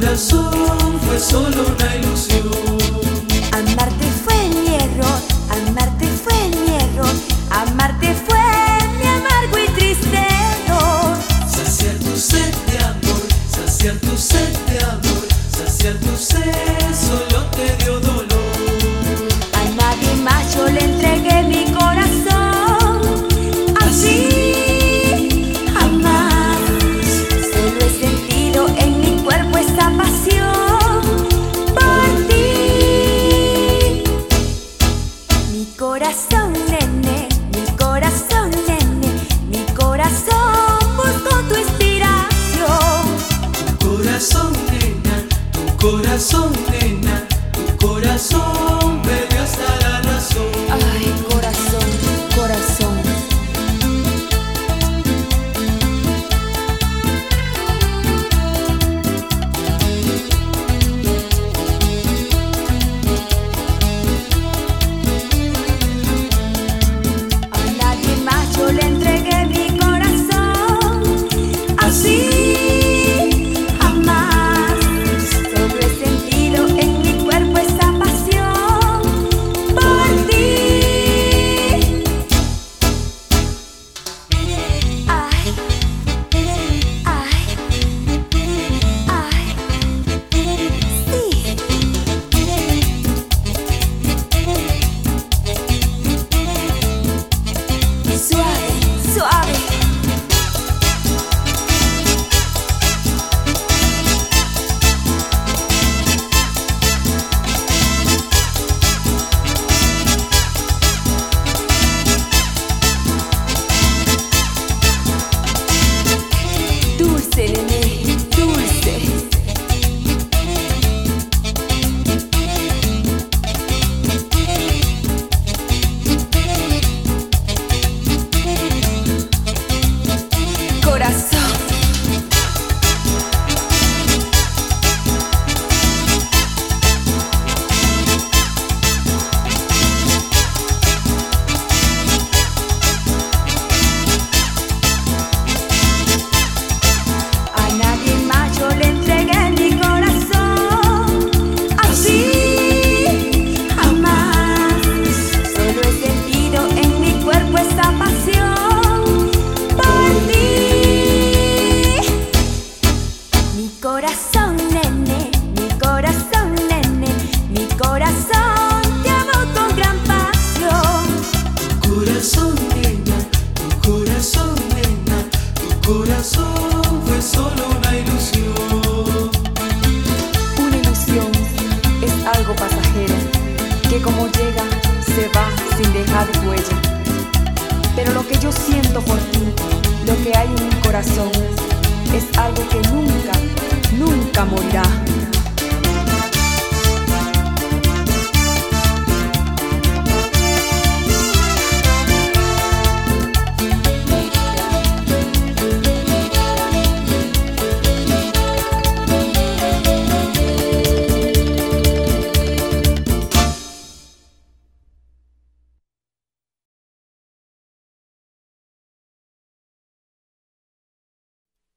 corazón fue solo una ilusión. Amarte tu corazón perdió hasta la razón. tu corazón fue solo una ilusión. Una ilusión es algo pasajero, que como llega, se va sin dejar huella. Pero lo que yo siento por ti, lo que hay en mi corazón, es algo que nunca, nunca morirá.